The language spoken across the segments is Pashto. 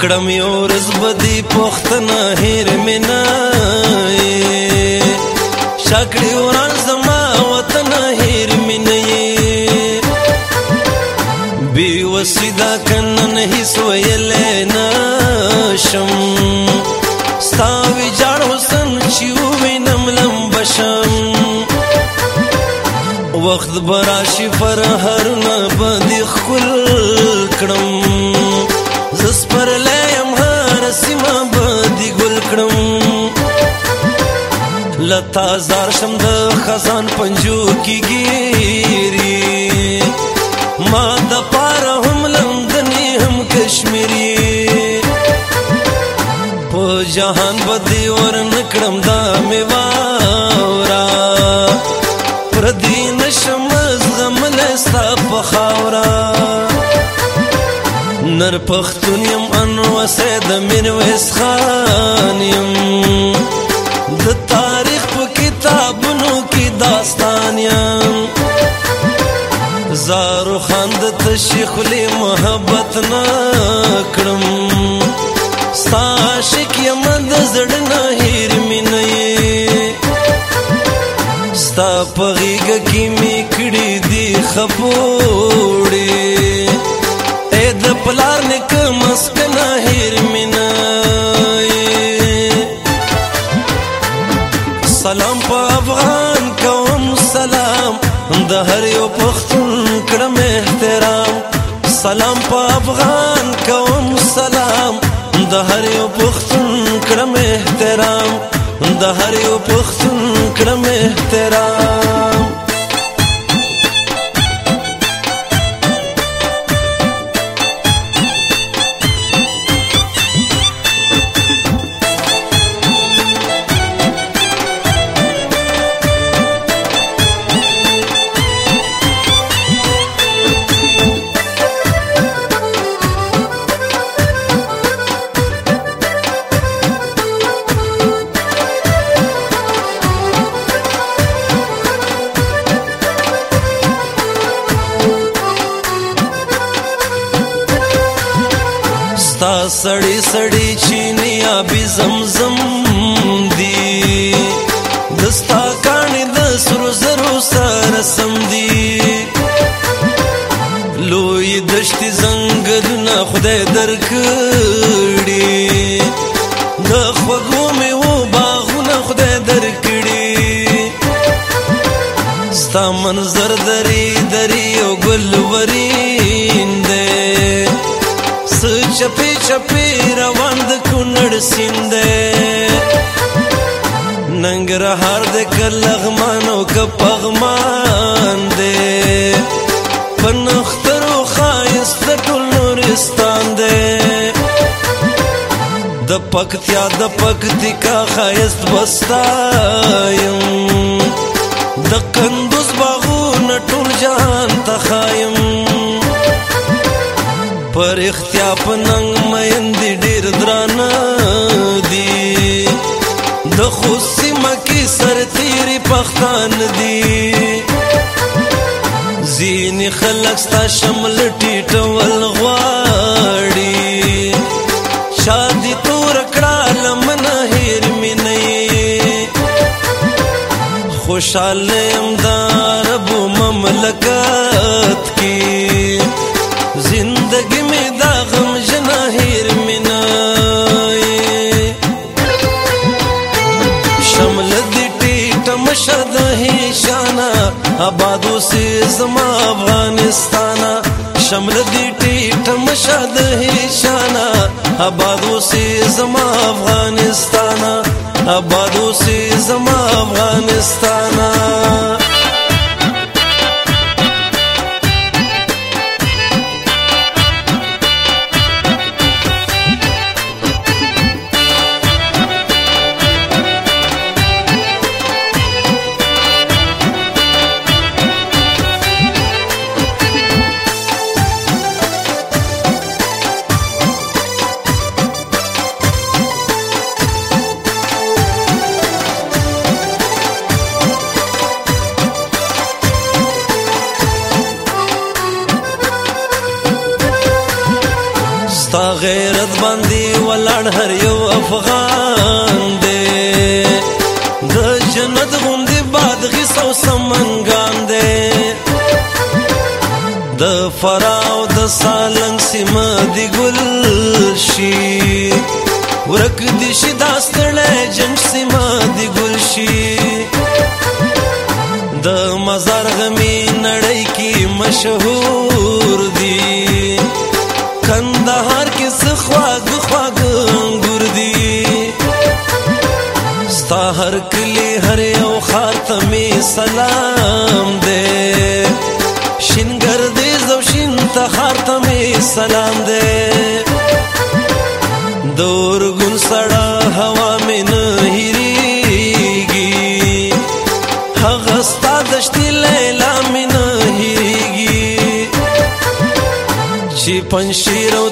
کړم یو رز بدی پختنه هیر مینا شکړی وران زما وطن هیر مینې بي وسیدا کنن هیڅ ویل نه شم ستا ویجاړ حسن چې وینم لم بشم وخت براشي پر هر نه باندې خل کړم لتا زار شم د خزان پنجو کې ګيري ما د پار هم لندني هم کشمیري په جهان بدی ور نکړم دا می واورا پر دین شم زغم لستا په خاورا نر پختون يم ان وسه د مين وسخان يم دتا داستان یم زارو خند تشیخ لی محبت نکړم ستا عاشق یم د زړه نه هیر مینه یې ستا په غیږه کې مې کړي دي خپوړې اې د پلار نیکه مسکنه هیر د هر یو پښتون کړم احترام سلام په افغان کوم سلام د هر یو پښتون کړم احترام د هر یو پښتون کړم احترام سړی سړی چینی آبی زمزم دی دستا کانی د سرو زرو سره سم دی لوی دشتي زنګلونه خدای درکړي د خوږو مې و باغونه خدای درکړي ستا منظر درې درې او ګل وري چپی چپی روان د کونړ سیند ننګرهار د کلغمان او کپغمان دی پنختر او خایست ټول نورستان دی د پکتیا د پکتیکا خایست بستا یم د کند ستا پننګ مېند ډېر دران دي د خوسي مکی سر تیری پختان دي زین خلک ستا شمل ټیټول غواړي شادي تور کړه لمن هیر مې نه خوشاله امدار ابو مملکت کی غم جنا هیر منای شمل دی ټیټ مشد هی شانا آبادو سي زما افغانستان شمل دی ټیټ مشد هی شانا آبادو سي زما افغانستان آبادو سي زما افغانستان ستا غیرت باندې ولاړ هر یو افغان دی د جنت غوندې باد غس او سمنګان دی د فراو د سالنګ سیمه دی ګل شي ورک دي شي داستړې جنگ سیمه دی ګل شي د مزار غمی نړۍ کې مشهور څه خواږ خواږ انګور دي ستا هر کلی هر یو خاتمه سلام دے شنګر دې زو شین ته خاتمه سلام دے دور ګل سړا هوا مې نه هریږي هغه ستا دشتي لیلا مې نه هریږي چې پنځیرو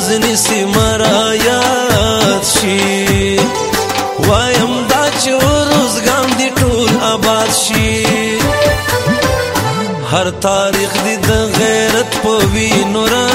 وزن سي مرایات شي وایم دا چې روزګان دي ټول آباد شي هر تاریخ دي د غیرت په وینو را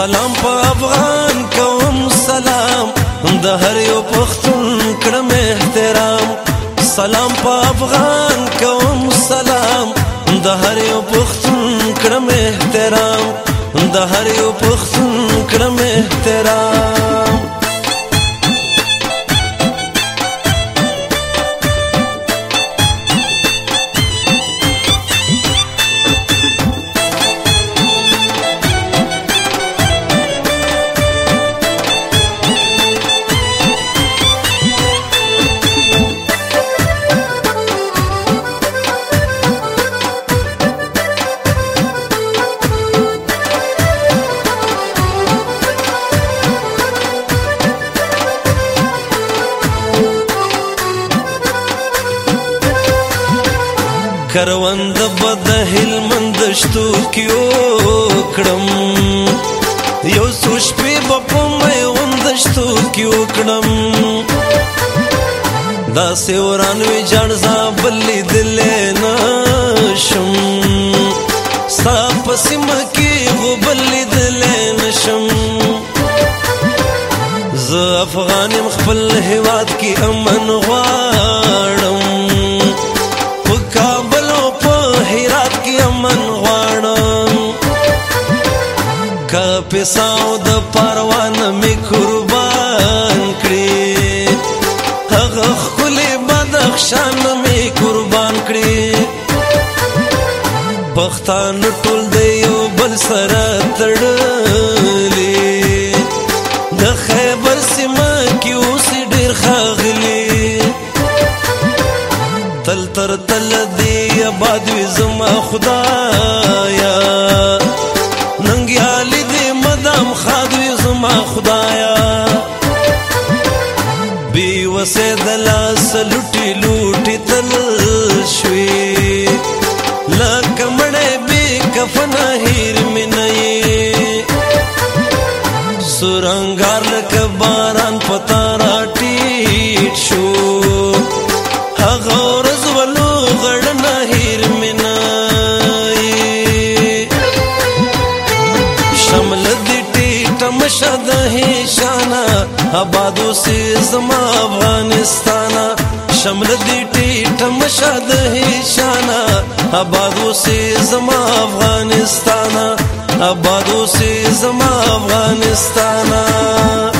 سلام په افغان کوم سلام د هر یو پښتون کړم احترام سلام په افغان کوم سلام د هر یو پښتون کړم احترام د هر یو پښتون کړم احترام کروند بد هلمند شتو کیو کړم یو سوش په بپم غوند شتو کیو کړم دا سوران وی جان ز بلې دل نه شم ستا پسم کې غو بلې دل نه شم ز افغانم خپل هواد کې امن وصاو د پروان می قربان کړي هغه خپل بدخشان می قربان کړي بختان ټول دی یو بل سره تړلې د خیبر سیمه کې اوس ډیر خاغلي تل تر تل دی آباد وي زما خدایا ننګیالي غلام خادوی زما خدایا بی وسه دلا سلوټی لوټی تل شوی لکه مړې بی کفن هیر منې سورنګار لکه باران پتا ہے شانہ آبادو سے زما افغانستانہ شمل دی ټیټه مشد هي شانا آبادو سي زما افغانستانا آبادو سي زما افغانستانا